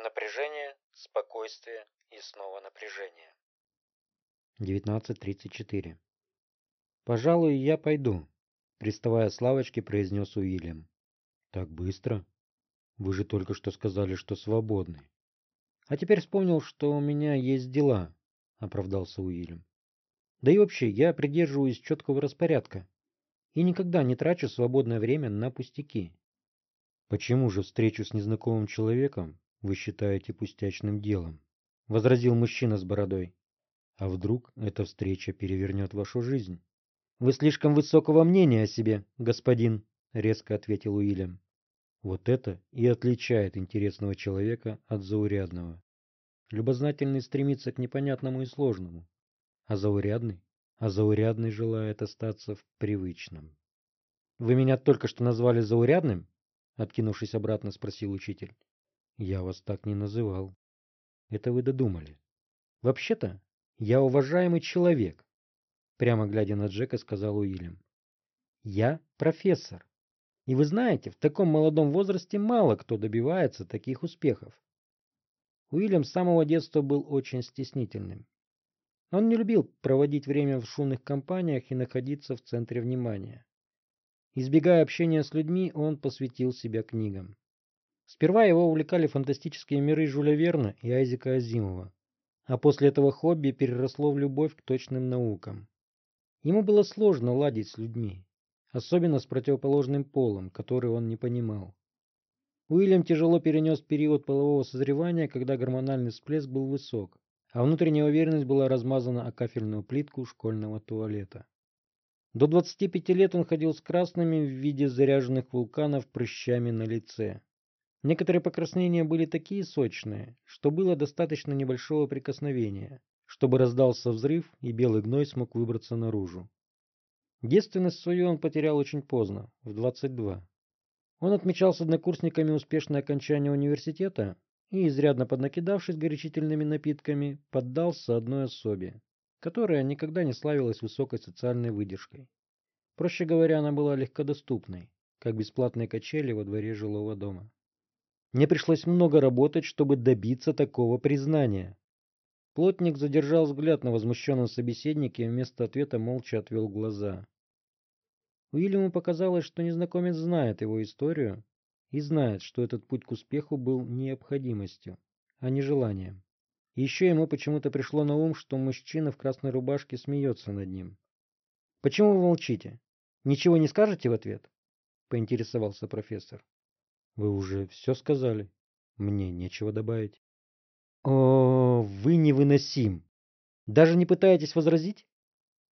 Напряжение, спокойствие и снова напряжение. 19.34. «Пожалуй, я пойду», — приставая с лавочки, произнес Уильям. «Так быстро? Вы же только что сказали, что свободны». «А теперь вспомнил, что у меня есть дела», — оправдался Уильям. «Да и вообще, я придерживаюсь четкого распорядка и никогда не трачу свободное время на пустяки». «Почему же встречу с незнакомым человеком вы считаете пустячным делом?» — возразил мужчина с бородой. «А вдруг эта встреча перевернет вашу жизнь?» «Вы слишком высокого мнения о себе, господин», — резко ответил Уильям. Вот это и отличает интересного человека от заурядного. Любознательный стремится к непонятному и сложному, а заурядный, а заурядный желает остаться в привычном. «Вы меня только что назвали заурядным?» Откинувшись обратно, спросил учитель. «Я вас так не называл. Это вы додумали. Вообще-то, я уважаемый человек», прямо глядя на Джека, сказал Уильям. «Я профессор. И вы знаете, в таком молодом возрасте мало кто добивается таких успехов. Уильям с самого детства был очень стеснительным. Он не любил проводить время в шумных компаниях и находиться в центре внимания. Избегая общения с людьми, он посвятил себя книгам. Сперва его увлекали фантастические миры Жюля Верна и Айзека Азимова, а после этого хобби переросло в любовь к точным наукам. Ему было сложно ладить с людьми особенно с противоположным полом, который он не понимал. Уильям тяжело перенес период полового созревания, когда гормональный всплеск был высок, а внутренняя уверенность была размазана о кафельную плитку школьного туалета. До 25 лет он ходил с красными в виде заряженных вулканов прыщами на лице. Некоторые покраснения были такие сочные, что было достаточно небольшого прикосновения, чтобы раздался взрыв и белый гной смог выбраться наружу. Девственность свою он потерял очень поздно, в 22. Он отмечал с однокурсниками успешное окончание университета и, изрядно поднакидавшись горячительными напитками, поддался одной особе, которая никогда не славилась высокой социальной выдержкой. Проще говоря, она была легкодоступной, как бесплатные качели во дворе жилого дома. Мне пришлось много работать, чтобы добиться такого признания. Плотник задержал взгляд на возмущенном собеседнике и вместо ответа молча отвел глаза. Уильяму показалось, что незнакомец знает его историю и знает, что этот путь к успеху был необходимостью, а не желанием. Еще ему почему-то пришло на ум, что мужчина в красной рубашке смеется над ним. «Почему вы молчите? Ничего не скажете в ответ?» — поинтересовался профессор. «Вы уже все сказали. Мне нечего добавить». О, вы невыносим. Даже не пытаетесь возразить?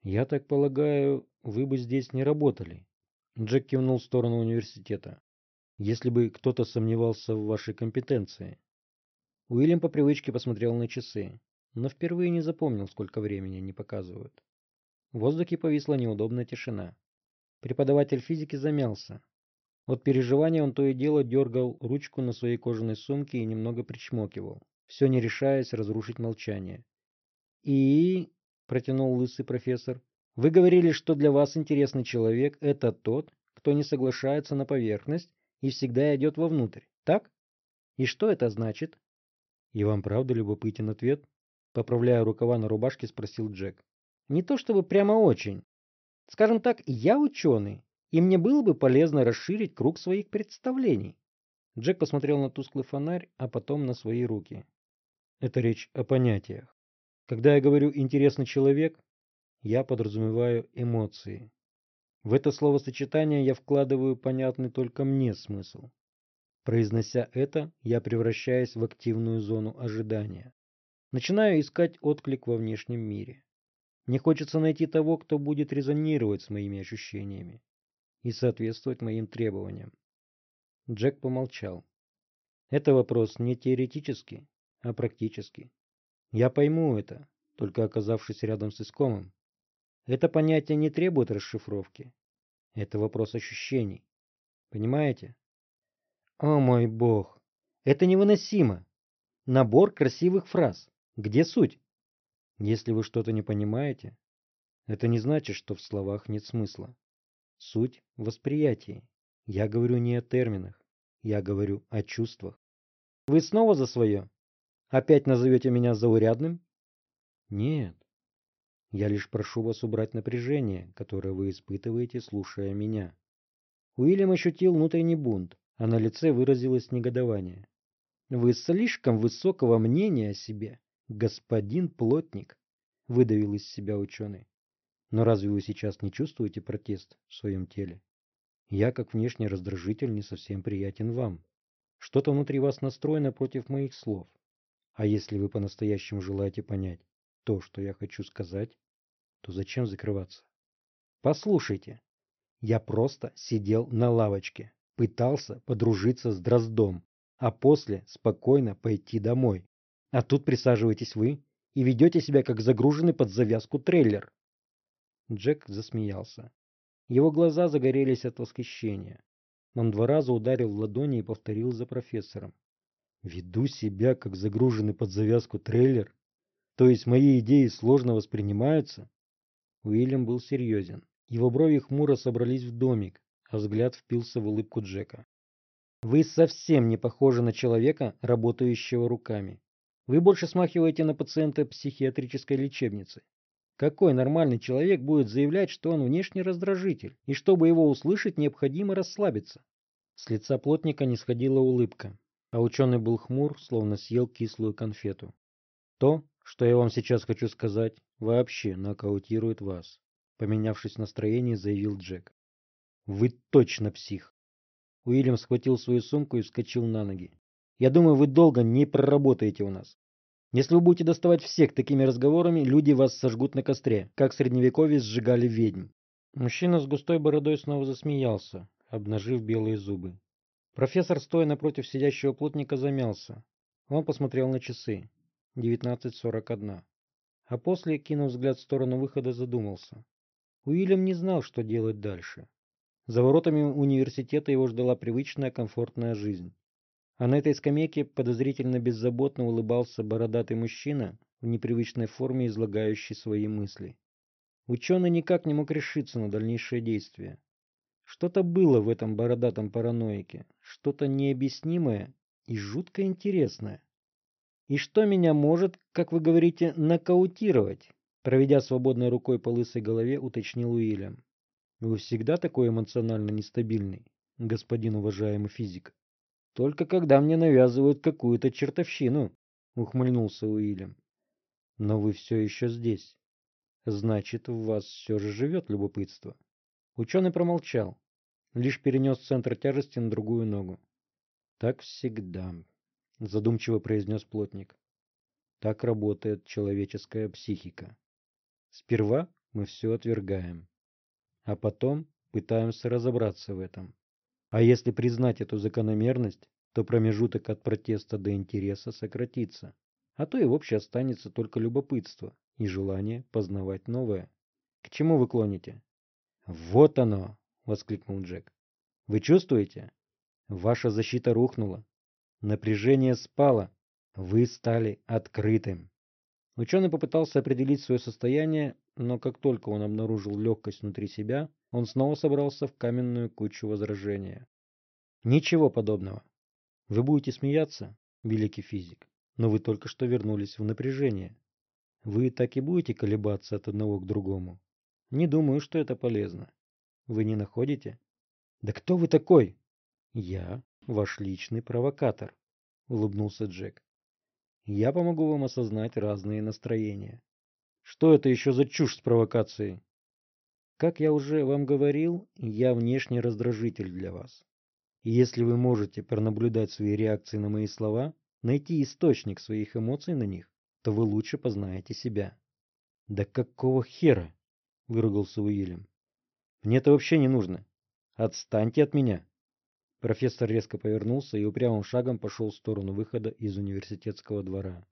Я так полагаю, вы бы здесь не работали. Джек кивнул в сторону университета. Если бы кто-то сомневался в вашей компетенции. Уильям по привычке посмотрел на часы, но впервые не запомнил, сколько времени они показывают. В воздухе повисла неудобная тишина. Преподаватель физики замялся. От переживания он то и дело дергал ручку на своей кожаной сумке и немного причмокивал все не решаясь разрушить молчание. «И...» — протянул лысый профессор. «Вы говорили, что для вас интересный человек — это тот, кто не соглашается на поверхность и всегда идет вовнутрь, так? И что это значит?» «И вам правда любопытен ответ?» Поправляя рукава на рубашке, спросил Джек. «Не то чтобы прямо очень. Скажем так, я ученый, и мне было бы полезно расширить круг своих представлений». Джек посмотрел на тусклый фонарь, а потом на свои руки. Это речь о понятиях. Когда я говорю «интересный человек», я подразумеваю эмоции. В это словосочетание я вкладываю понятный только мне смысл. Произнося это, я превращаюсь в активную зону ожидания. Начинаю искать отклик во внешнем мире. Мне хочется найти того, кто будет резонировать с моими ощущениями и соответствовать моим требованиям. Джек помолчал. Это вопрос не теоретический, а практически. Я пойму это, только оказавшись рядом с искомым. Это понятие не требует расшифровки. Это вопрос ощущений. Понимаете? О мой бог! Это невыносимо! Набор красивых фраз. Где суть? Если вы что-то не понимаете, это не значит, что в словах нет смысла. Суть в восприятии. Я говорю не о терминах, я говорю о чувствах. Вы снова за свое? Опять назовете меня заурядным? Нет. Я лишь прошу вас убрать напряжение, которое вы испытываете, слушая меня. Уильям ощутил внутренний бунт, а на лице выразилось негодование. Вы слишком высокого мнения о себе, господин плотник, выдавил из себя ученый. Но разве вы сейчас не чувствуете протест в своем теле? Я, как внешний раздражитель, не совсем приятен вам. Что-то внутри вас настроено против моих слов. А если вы по-настоящему желаете понять то, что я хочу сказать, то зачем закрываться? Послушайте, я просто сидел на лавочке, пытался подружиться с Дроздом, а после спокойно пойти домой. А тут присаживаетесь вы и ведете себя как загруженный под завязку трейлер. Джек засмеялся. Его глаза загорелись от восхищения. Он два раза ударил в ладони и повторил за профессором. Веду себя как загруженный под завязку трейлер? То есть мои идеи сложно воспринимаются? Уильям был серьезен. Его брови хмуро собрались в домик, а взгляд впился в улыбку Джека. Вы совсем не похожи на человека, работающего руками. Вы больше смахиваете на пациента психиатрической лечебницы. Какой нормальный человек будет заявлять, что он внешний раздражитель, и чтобы его услышать, необходимо расслабиться? С лица плотника не сходила улыбка, а ученый был хмур, словно съел кислую конфету. То, что я вам сейчас хочу сказать, вообще нокаутирует вас, поменявшись настроение, заявил Джек. Вы точно псих. Уильям схватил свою сумку и вскочил на ноги. Я думаю, вы долго не проработаете у нас. Если вы будете доставать всех такими разговорами, люди вас сожгут на костре, как в средневековье сжигали ведьм. Мужчина с густой бородой снова засмеялся, обнажив белые зубы. Профессор, стоя напротив сидящего плотника, замялся. Он посмотрел на часы. 19.41. А после, кинув взгляд в сторону выхода, задумался. Уильям не знал, что делать дальше. За воротами университета его ждала привычная комфортная жизнь. А на этой скамейке подозрительно беззаботно улыбался бородатый мужчина в непривычной форме, излагающий свои мысли. Ученый никак не мог решиться на дальнейшее действие. Что-то было в этом бородатом параноике, что-то необъяснимое и жутко интересное. И что меня может, как вы говорите, нокаутировать? Проведя свободной рукой по лысой голове, уточнил Уильям. Вы всегда такой эмоционально нестабильный, господин уважаемый физик. Только когда мне навязывают какую-то чертовщину, ухмыльнулся Уильям. Но вы все еще здесь. Значит, в вас все же живет любопытство. Ученый промолчал, лишь перенес центр тяжести на другую ногу. Так всегда, задумчиво произнес плотник. Так работает человеческая психика. Сперва мы все отвергаем, а потом пытаемся разобраться в этом. А если признать эту закономерность, то промежуток от протеста до интереса сократится, а то и вообще останется только любопытство и желание познавать новое. К чему вы клоните? Вот оно, воскликнул Джек. Вы чувствуете? Ваша защита рухнула. Напряжение спало. Вы стали открытым. Ученый попытался определить свое состояние, но как только он обнаружил легкость внутри себя, он снова собрался в каменную кучу возражения. Ничего подобного. Вы будете смеяться, великий физик, но вы только что вернулись в напряжение. Вы так и будете колебаться от одного к другому. Не думаю, что это полезно. Вы не находите? Да кто вы такой? Я ваш личный провокатор, улыбнулся Джек. Я помогу вам осознать разные настроения. Что это еще за чушь с провокацией? Как я уже вам говорил, я внешний раздражитель для вас. И если вы можете пронаблюдать свои реакции на мои слова, найти источник своих эмоций на них, то вы лучше познаете себя. Да какого хера? выругался Уильям. Мне это вообще не нужно. Отстаньте от меня. Профессор резко повернулся и упрямым шагом пошел в сторону выхода из университетского двора.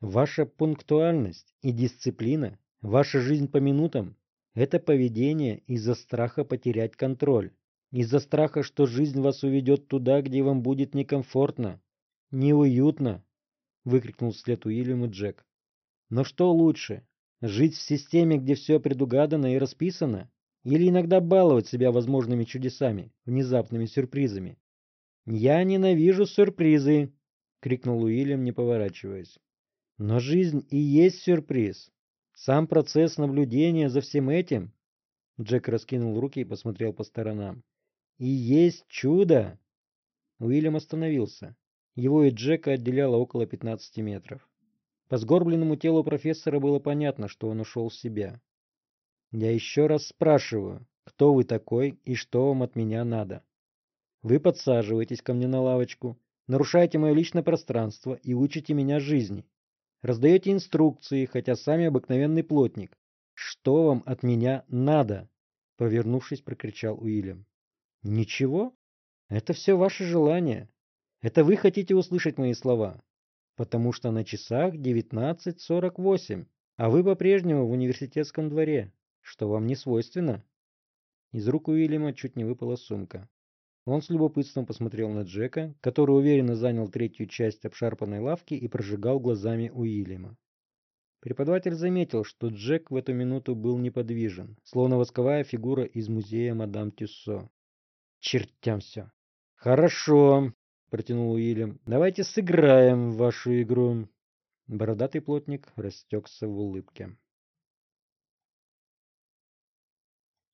Ваша пунктуальность и дисциплина, ваша жизнь по минутам это поведение из-за страха потерять контроль, из-за страха, что жизнь вас уведет туда, где вам будет некомфортно, неуютно, выкрикнул вслед Уильяму Джек. Но что лучше? Жить в системе, где все предугадано и расписано, или иногда баловать себя возможными чудесами, внезапными сюрпризами. Я ненавижу сюрпризы, — крикнул Уильям, не поворачиваясь. «Но жизнь и есть сюрприз. Сам процесс наблюдения за всем этим...» Джек раскинул руки и посмотрел по сторонам. «И есть чудо!» Уильям остановился. Его и Джека отделяло около 15 метров. По сгорбленному телу профессора было понятно, что он ушел в себя. «Я еще раз спрашиваю, кто вы такой и что вам от меня надо?» Вы подсаживаетесь ко мне на лавочку, нарушаете мое личное пространство и учите меня жизни. Раздаете инструкции, хотя сами обыкновенный плотник. Что вам от меня надо? Повернувшись, прокричал Уильям. Ничего. Это все ваше желание. Это вы хотите услышать мои слова. Потому что на часах 19.48, а вы по-прежнему в университетском дворе, что вам не свойственно. Из рук Уильяма чуть не выпала сумка. Он с любопытством посмотрел на Джека, который уверенно занял третью часть обшарпанной лавки и прожигал глазами Уильяма. Преподаватель заметил, что Джек в эту минуту был неподвижен, словно восковая фигура из музея мадам Тюссо. «Чертям все!» «Хорошо!» — протянул Уильям. «Давайте сыграем в вашу игру!» Бородатый плотник растекся в улыбке.